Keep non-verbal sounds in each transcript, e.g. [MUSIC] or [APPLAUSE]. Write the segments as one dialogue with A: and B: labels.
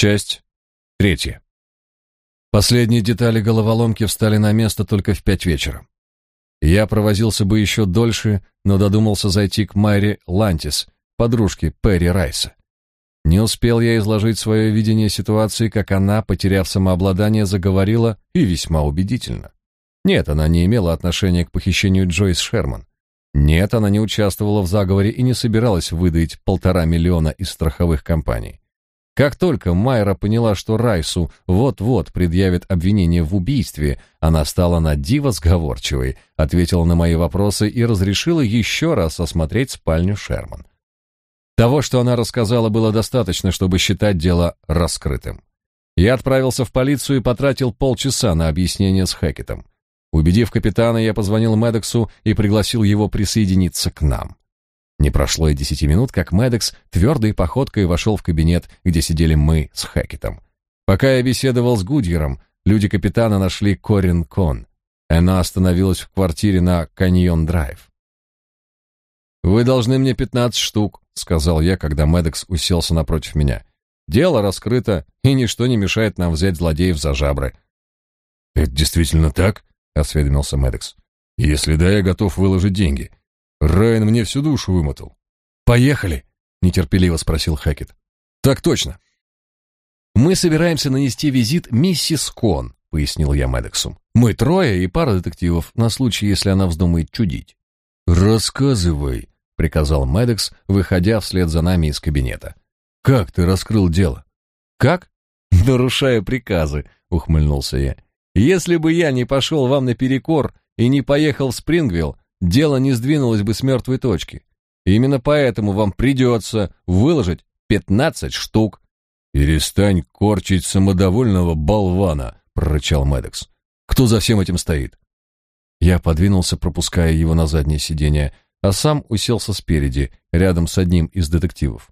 A: Часть третья. Последние детали головоломки встали на место только в пять вечера. Я провозился бы еще дольше, но додумался зайти к Майре Лантис, подружке Перри Райса. Не успел я изложить свое видение ситуации, как она, потеряв самообладание, заговорила и весьма убедительно. Нет, она не имела отношения к похищению Джойс Шерман. Нет, она не участвовала в заговоре и не собиралась выдать полтора миллиона из страховых компаний. Как только Майра поняла, что Райсу вот-вот предъявит обвинение в убийстве, она стала на диво сговорчивой, ответила на мои вопросы и разрешила еще раз осмотреть спальню Шерман. Того, что она рассказала, было достаточно, чтобы считать дело раскрытым. Я отправился в полицию и потратил полчаса на объяснение с Хэкетом. Убедив капитана, я позвонил Медексу и пригласил его присоединиться к нам. Не прошло и десяти минут, как Медекс твердой походкой вошел в кабинет, где сидели мы с Хэкетом. Пока я беседовал с Гудьером, люди капитана нашли Корин Кон. Она остановилась в квартире на Каньон-драйв. «Вы должны мне пятнадцать штук», — сказал я, когда Медекс уселся напротив меня. «Дело раскрыто, и ничто не мешает нам взять злодеев за жабры».
B: «Это действительно так?» — осведомился Медекс. «Если да, я готов выложить деньги. Райан мне всю душу вымотал.
A: Поехали, нетерпеливо спросил Хэкет. Так точно. Мы собираемся нанести визит миссис Кон, пояснил я Медексу. Мы трое и пара детективов на случай, если она вздумает чудить.
B: Рассказывай, приказал Медекс, выходя вслед за нами из кабинета. Как ты раскрыл дело?
A: Как? [LAUGHS] Нарушая приказы, ухмыльнулся я. Если бы я не пошел вам наперекор и не поехал в Спрингвилл, дело не сдвинулось бы с мертвой точки. именно поэтому вам придется выложить пятнадцать штук.
B: Перестань корчить самодовольного болвана, прорычал Медекс. Кто за всем этим стоит?
A: Я подвинулся, пропуская его на заднее сиденье, а сам уселся спереди, рядом с одним из детективов.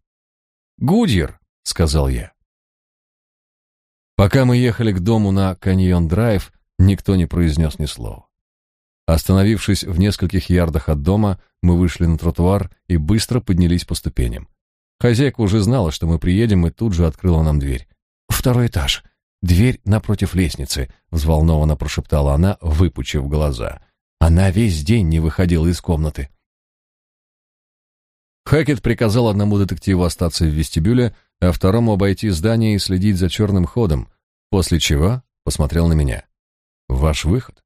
A: «Гудьер», — сказал я. Пока мы ехали к дому на Каньон-драйв, никто не произнес ни слова. Остановившись в нескольких ярдах от дома, мы вышли на тротуар и быстро поднялись по ступеням. Хозяйка уже знала, что мы приедем, и тут же открыла нам дверь. «Второй этаж. Дверь напротив лестницы», — взволнованно прошептала она, выпучив глаза. Она весь день не выходила из комнаты. Хэкет приказал одному детективу остаться в вестибюле, а второму обойти здание и следить за черным ходом, после чего посмотрел на меня. «Ваш выход?»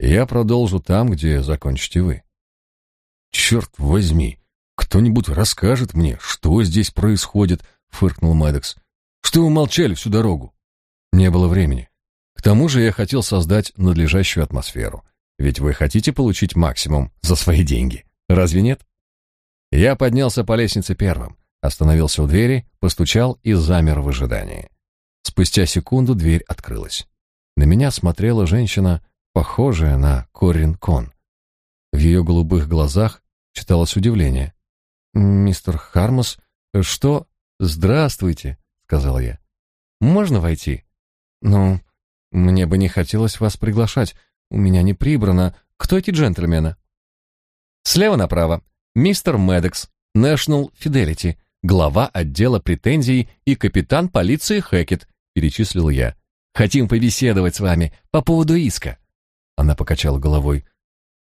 A: Я продолжу там, где закончите вы.
B: Черт возьми, кто-нибудь расскажет мне, что здесь происходит, фыркнул Мэддокс. Что вы молчали всю дорогу?
A: Не было времени. К тому же я хотел создать надлежащую атмосферу. Ведь вы хотите получить максимум за свои деньги. Разве нет? Я поднялся по лестнице первым, остановился у двери, постучал и замер в ожидании. Спустя секунду дверь открылась. На меня смотрела женщина похожая на Корин Кон. В ее голубых глазах читалось удивление. «Мистер Хармус, что?» «Здравствуйте», — сказал я. «Можно войти?» «Ну, мне бы не хотелось вас приглашать. У меня не прибрано. Кто эти джентльмены?» «Слева направо. Мистер Медекс, National Fidelity, глава отдела претензий и капитан полиции Хэкет», — перечислил я. «Хотим побеседовать с вами по поводу иска». Она покачала головой.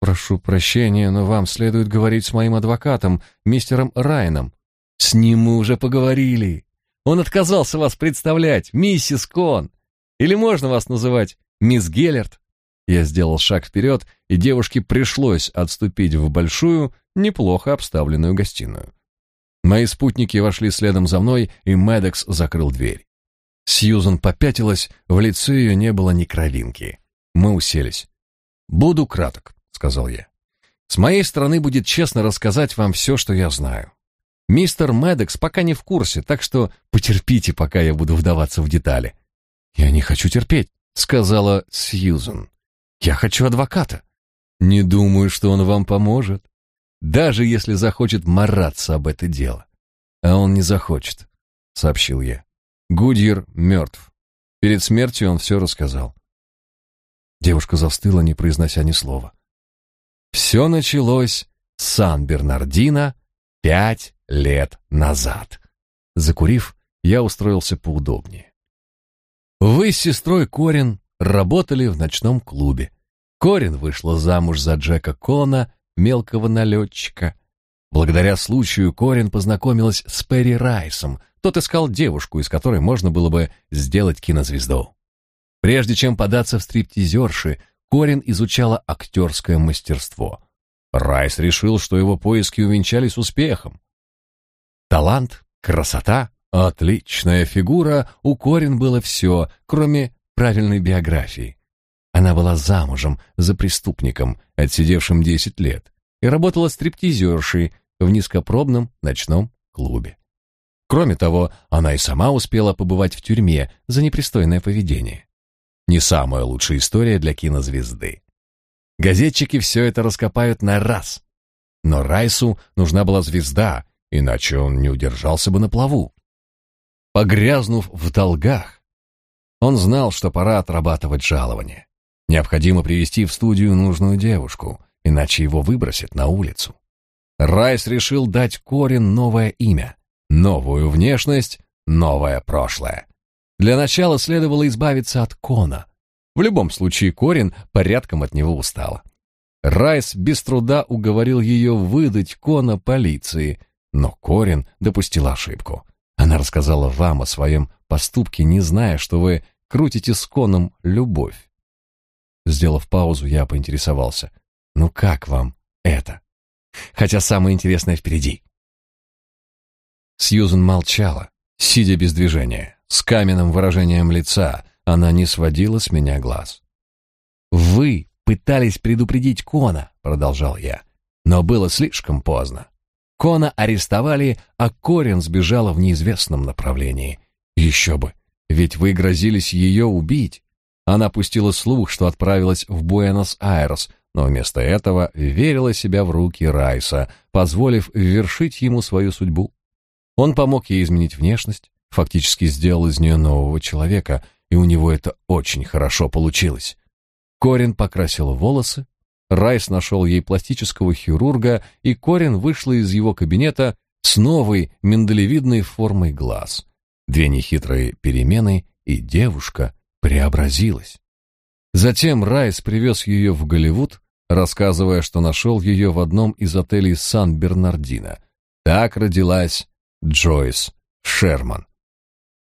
A: Прошу прощения, но вам следует говорить с моим адвокатом, мистером Райаном. С ним мы уже поговорили. Он отказался вас представлять, миссис Кон. Или можно вас называть мисс Геллерт? Я сделал шаг вперед, и девушке пришлось отступить в большую, неплохо обставленную гостиную. Мои спутники вошли следом за мной, и Медекс закрыл дверь. Сьюзан попятилась, в лице ее не было ни кровинки. Мы уселись. «Буду краток», — сказал я. «С моей стороны будет честно рассказать вам все, что я знаю. Мистер Медекс пока не в курсе, так что потерпите, пока я буду вдаваться в детали». «Я не хочу терпеть», — сказала Сьюзен. «Я хочу адвоката». «Не думаю, что он вам поможет, даже если захочет мараться об это дело». «А он не захочет», — сообщил я. Гудьер мертв. Перед смертью он все рассказал. Девушка застыла, не произнося ни слова. Все началось с Сан-Бернардино пять лет назад. Закурив, я устроился поудобнее. Вы с сестрой Корин работали в ночном клубе. Корин вышла замуж за Джека Кона, мелкого налетчика. Благодаря случаю Корин познакомилась с Перри Райсом. Тот искал девушку, из которой можно было бы сделать кинозвезду. Прежде чем податься в стриптизерши, Корин изучала актерское мастерство. Райс решил, что его поиски увенчались успехом. Талант, красота, отличная фигура, у Корин было все, кроме правильной биографии. Она была замужем за преступником, отсидевшим 10 лет, и работала стриптизершей в низкопробном ночном клубе. Кроме того, она и сама успела побывать в тюрьме за непристойное поведение. Не самая лучшая история для кинозвезды. Газетчики все это раскопают на раз. Но Райсу нужна была звезда, иначе он не удержался бы на плаву. Погрязнув в долгах, он знал, что пора отрабатывать жалование. Необходимо привести в студию нужную девушку, иначе его выбросят на улицу. Райс решил дать Корин новое имя, новую внешность, новое прошлое. Для начала следовало избавиться от Кона. В любом случае Корин порядком от него устала. Райс без труда уговорил ее выдать Кона полиции, но Корин допустила ошибку. Она рассказала вам о своем поступке, не зная, что вы крутите с Коном любовь. Сделав паузу, я поинтересовался. «Ну как вам это?» Хотя самое интересное впереди. Сьюзен молчала, сидя без движения, с каменным выражением лица. Она не сводила с меня глаз. «Вы пытались предупредить Кона», — продолжал я, — «но было слишком поздно. Кона арестовали, а Корин сбежала в неизвестном направлении. Еще бы, ведь вы грозились ее убить. Она пустила слух, что отправилась в Буэнос-Айрес, но вместо этого верила себя в руки Райса, позволив вершить ему свою судьбу. Он помог ей изменить внешность, фактически сделал из нее нового человека, и у него это очень хорошо получилось. Корин покрасил волосы, Райс нашел ей пластического хирурга, и Корин вышла из его кабинета с новой миндалевидной формой глаз. Две нехитрые перемены, и девушка преобразилась. Затем Райс привез ее в Голливуд, рассказывая, что нашел ее в одном из отелей Сан-Бернардино. Так родилась Джойс Шерман.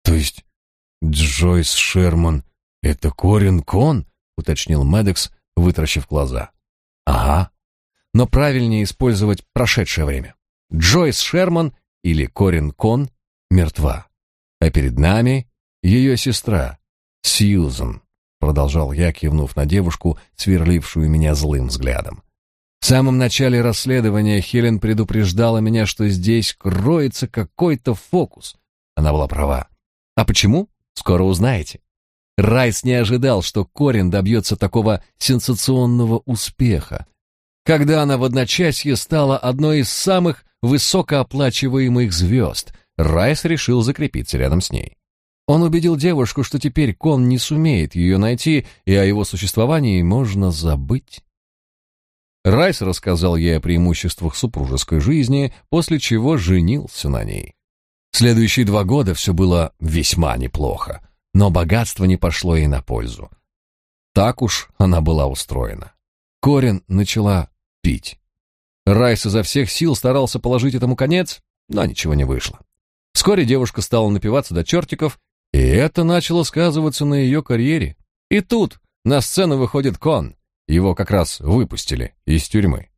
A: То есть Джойс Шерман — это Корин Кон? — уточнил Медекс, вытращив глаза. Ага. Но правильнее использовать прошедшее время. Джойс Шерман или Корин Кон мертва. А перед нами ее сестра, Сьюзен, продолжал я, кивнув на девушку, сверлившую меня злым взглядом. В самом начале расследования Хелен предупреждала меня, что здесь кроется какой-то фокус. Она была права. А почему? Скоро узнаете. Райс не ожидал, что Корин добьется такого сенсационного успеха. Когда она в одночасье стала одной из самых высокооплачиваемых звезд, Райс решил закрепиться рядом с ней. Он убедил девушку, что теперь Кон не сумеет ее найти, и о его существовании можно забыть. Райс рассказал ей о преимуществах супружеской жизни, после чего женился на ней. Следующие два года все было весьма неплохо, но богатство не пошло ей на пользу. Так уж она была устроена. Корин начала пить. Райс изо всех сил старался положить этому конец, но ничего не вышло. Вскоре девушка стала напиваться до чертиков и это начало сказываться на ее карьере. И тут на сцену выходит Кон. Его как раз выпустили из тюрьмы.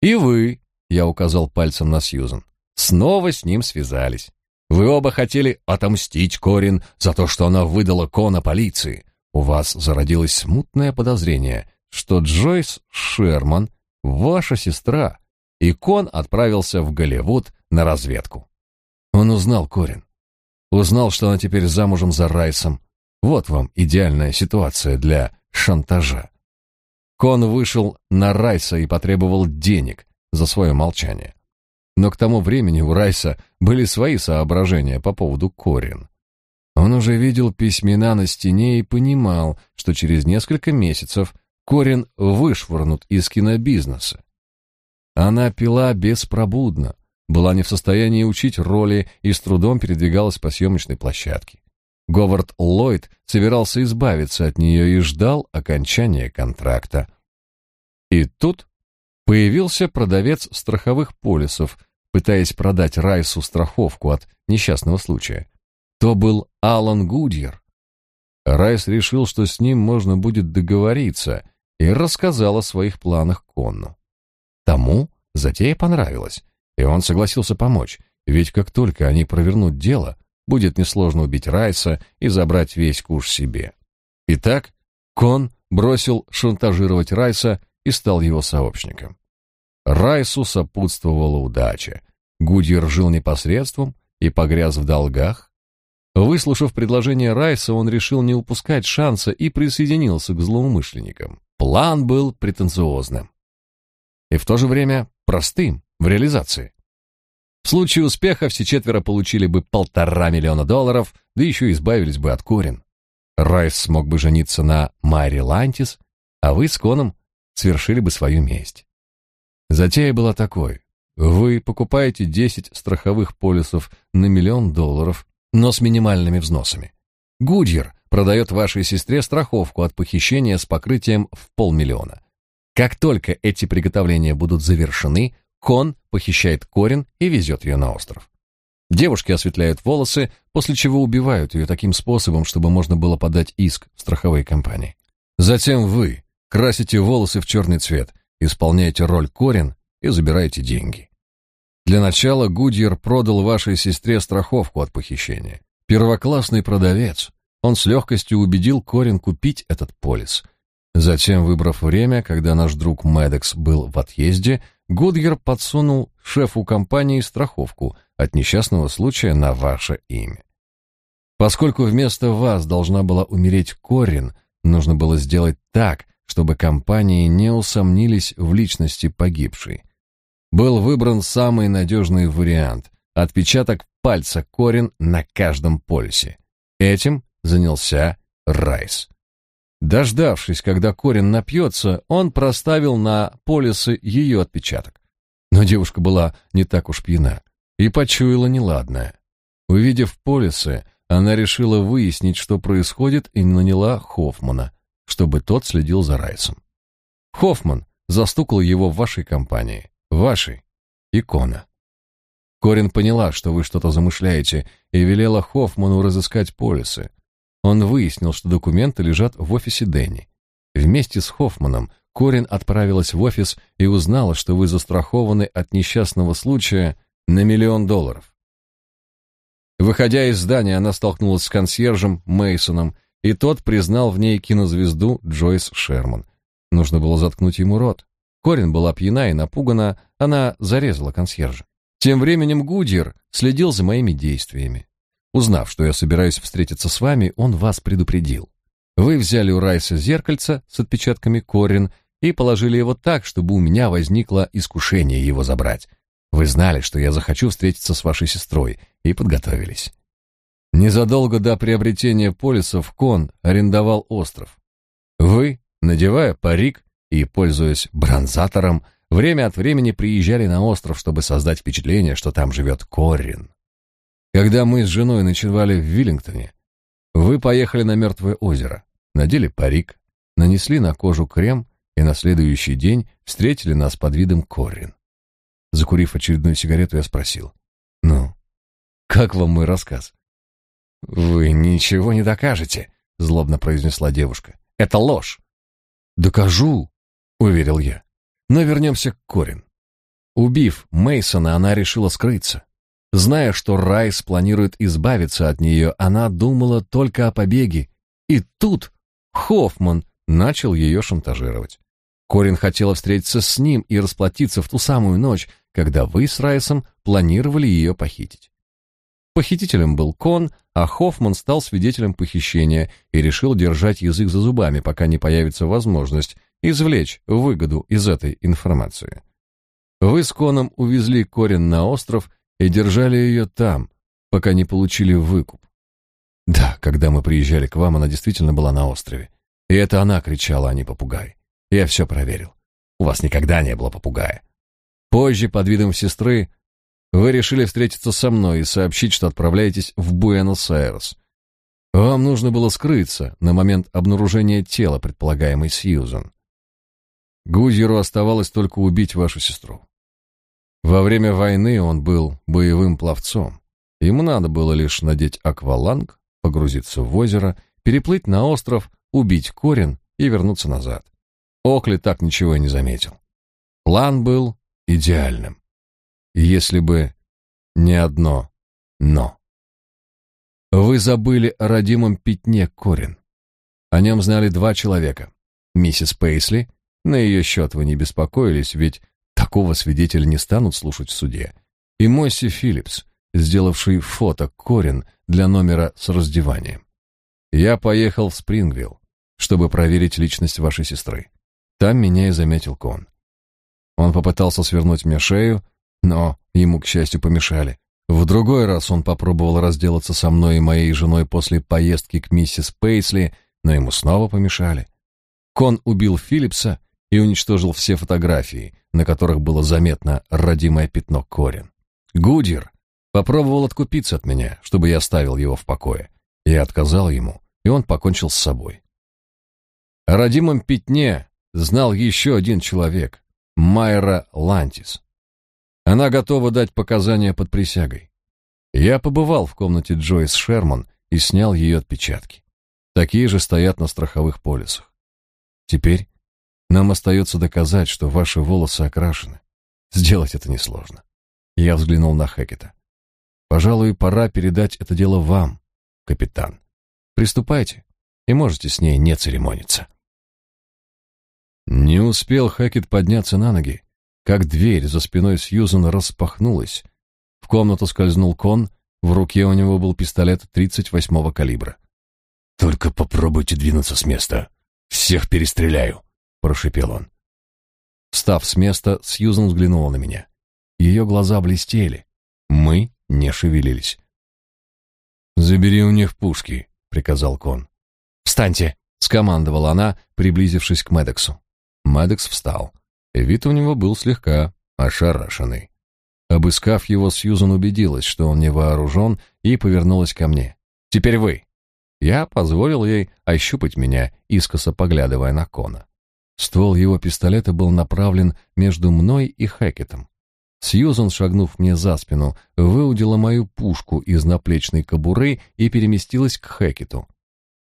A: И вы, я указал пальцем на Сьюзен, снова с ним связались. Вы оба хотели отомстить Корин за то, что она выдала Кона полиции. У вас зародилось смутное подозрение, что Джойс Шерман ваша сестра, и Кон отправился в Голливуд на разведку. Он узнал Корин. Узнал, что она теперь замужем за Райсом. Вот вам идеальная ситуация для шантажа. Кон вышел на Райса и потребовал денег за свое молчание. Но к тому времени у Райса были свои соображения по поводу Корин. Он уже видел письмена на стене и понимал, что через несколько месяцев Корин вышвырнут из кинобизнеса. Она пила беспробудно, была не в состоянии учить роли и с трудом передвигалась по съемочной площадке. Говард Ллойд собирался избавиться от нее и ждал окончания контракта. И тут появился продавец страховых полисов, пытаясь продать Райсу страховку от несчастного случая. То был Алан Гудьер. Райс решил, что с ним можно будет договориться, и рассказал о своих планах Конну. Тому затея понравилась, и он согласился помочь, ведь как только они провернут дело, будет несложно убить Райса и забрать весь куш себе. Итак, Кон бросил шантажировать Райса и стал его сообщником. Райсу сопутствовала удача. Гудьер жил непосредством и погряз в долгах. Выслушав предложение Райса, он решил не упускать шанса и присоединился к злоумышленникам. План был претенциозным и в то же время простым в реализации. В случае успеха все четверо получили бы полтора миллиона долларов, да еще избавились бы от Корин. Райс смог бы жениться на Майри Лантис, а вы с Коном свершили бы свою месть. Затея была такой. Вы покупаете 10 страховых полисов на миллион долларов, но с минимальными взносами. Гудьер продает вашей сестре страховку от похищения с покрытием в полмиллиона. Как только эти приготовления будут завершены, Кон похищает Корин и везет ее на остров. Девушки осветляют волосы, после чего убивают ее таким способом, чтобы можно было подать иск в страховые компании. Затем вы красите волосы в черный цвет, исполняете роль Корин и забираете деньги. Для начала Гудьер продал вашей сестре страховку от похищения. Первоклассный продавец. Он с легкостью убедил Корин купить этот полис. Затем, выбрав время, когда наш друг Медекс был в отъезде, Гудгер подсунул шефу компании страховку от несчастного случая на ваше имя. Поскольку вместо вас должна была умереть Корин, нужно было сделать так, чтобы компании не усомнились в личности погибшей. Был выбран самый надежный вариант — отпечаток пальца Корин на каждом полюсе. Этим занялся Райс. Дождавшись, когда Корин напьется, он проставил на полисы ее отпечаток. Но девушка была не так уж пьяна и почуяла неладное. Увидев полисы, она решила выяснить, что происходит, и наняла Хоффмана, чтобы тот следил за Райсом. Хоффман застукал его в вашей компании, вашей, икона. Корин поняла, что вы что-то замышляете, и велела Хоффману разыскать полисы. Он выяснил, что документы лежат в офисе Дэнни. Вместе с Хоффманом Корин отправилась в офис и узнала, что вы застрахованы от несчастного случая на миллион долларов. Выходя из здания, она столкнулась с консьержем Мейсоном, и тот признал в ней кинозвезду Джойс Шерман. Нужно было заткнуть ему рот. Корин была пьяна и напугана, она зарезала консьержа. Тем временем Гудьер следил за моими действиями. Узнав, что я собираюсь встретиться с вами, он вас предупредил. Вы взяли у Райса зеркальце с отпечатками Корин и положили его так, чтобы у меня возникло искушение его забрать. Вы знали, что я захочу встретиться с вашей сестрой, и подготовились. Незадолго до приобретения полисов Кон арендовал остров. Вы, надевая парик и пользуясь бронзатором, время от времени приезжали на остров, чтобы создать впечатление, что там живет Корин. Когда мы с женой ночевали в Виллингтоне, вы поехали на Мертвое озеро, надели парик, нанесли на кожу крем и на следующий день встретили нас под видом Коррин. Закурив очередную сигарету, я спросил. «Ну, как вам мой рассказ?» «Вы ничего не докажете», — злобно произнесла девушка. «Это ложь». «Докажу», — уверил я. «Но вернемся к Корин. Убив Мейсона, она решила скрыться. Зная, что Райс планирует избавиться от нее, она думала только о побеге. И тут Хоффман начал ее шантажировать. Корин хотела встретиться с ним и расплатиться в ту самую ночь, когда вы с Райсом планировали ее похитить. Похитителем был Кон, а Хоффман стал свидетелем похищения и решил держать язык за зубами, пока не появится возможность извлечь выгоду из этой информации. Вы с Коном увезли Корин на остров и держали ее там, пока не получили выкуп. Да, когда мы приезжали к вам, она действительно была на острове. И это она кричала, а не попугай. Я все проверил. У вас никогда не было попугая. Позже, под видом сестры, Вы решили встретиться со мной и сообщить, что отправляетесь в Буэнос-Айрес. Вам нужно было скрыться на момент обнаружения тела предполагаемой Сьюзан. Гудьеру оставалось только убить вашу сестру. Во время войны он был боевым пловцом. Ему надо было лишь надеть акваланг, погрузиться в озеро, переплыть на остров, убить Корин и вернуться назад. Окли так ничего и не заметил. План был идеальным. Если бы не одно «но». Вы забыли о родимом пятне Корин. О нем знали два человека. Миссис Пейсли, на ее счет вы не беспокоились, ведь такого свидетеля не станут слушать в суде, и Мосси Филлипс, сделавший фото Корин для номера с раздеванием. Я поехал в Спрингвилл, чтобы проверить личность вашей сестры. Там меня и заметил Кон. Он попытался свернуть мне шею, но ему, к счастью, помешали. В другой раз он попробовал разделаться со мной и моей женой после поездки к миссис Пейсли, но ему снова помешали. Кон убил Филлипса и уничтожил все фотографии, на которых было заметно родимое пятно Корин. Гудир попробовал откупиться от меня, чтобы я оставил его в покое. Я отказал ему, и он покончил с собой. О родимом пятне знал еще один человек, Майра Лантис. Она готова дать показания под присягой. Я побывал в комнате Джойс Шерман и снял ее отпечатки. Такие же стоят на страховых полисах. Теперь нам остается доказать, что ваши волосы окрашены. Сделать это несложно. Я взглянул на Хекета. Пожалуй, пора передать это дело вам, капитан. Приступайте, и можете с ней не церемониться. Не успел Хекет подняться на ноги, как дверь за спиной Сьюзан распахнулась. В комнату скользнул кон, в руке у него был пистолет 38-го калибра. «Только попробуйте двинуться с места. Всех перестреляю», — прошипел он. Встав с места, Сьюзан взглянула на меня. Ее глаза блестели. Мы не шевелились. «Забери у них пушки», — приказал Кон. «Встаньте!» — скомандовала она, приблизившись к Медексу. Медекс встал. Вид у него был слегка ошарашенный. Обыскав его, Сьюзан убедилась, что он не вооружен, и повернулась ко мне. «Теперь вы». Я позволил ей ощупать меня, искоса поглядывая на Кона. Ствол его пистолета был направлен между мной и Хэкетом. Сьюзан, шагнув мне за спину, выудила мою пушку из наплечной кобуры и переместилась к Хэкету.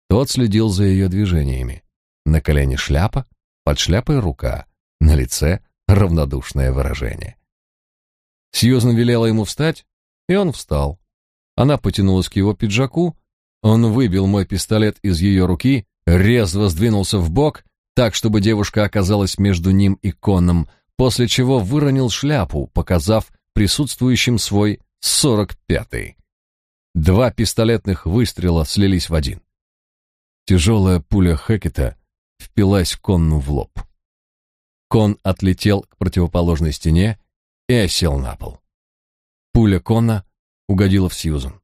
A: Тот следил за ее движениями. На колене шляпа, под шляпой рука, на лице равнодушное выражение. Сьюзан велела ему встать, и он встал. Она потянулась к его пиджаку, он выбил мой пистолет из ее руки, резво сдвинулся в бок, так, чтобы девушка оказалась между ним и Конном, после чего выронил шляпу, показав присутствующим свой сорок пятый. Два пистолетных выстрела слились в один. Тяжелая пуля Хекета впилась Конну в лоб. Кон отлетел к противоположной стене и осел на пол. Пуля Кона угодила в Сьюзан.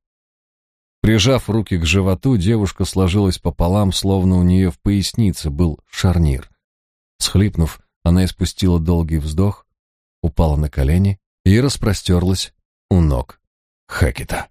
A: Прижав руки к животу, девушка сложилась пополам, словно у нее в пояснице был шарнир. Схлипнув, она испустила долгий вздох, упала на колени и распростерлась у ног Хакета.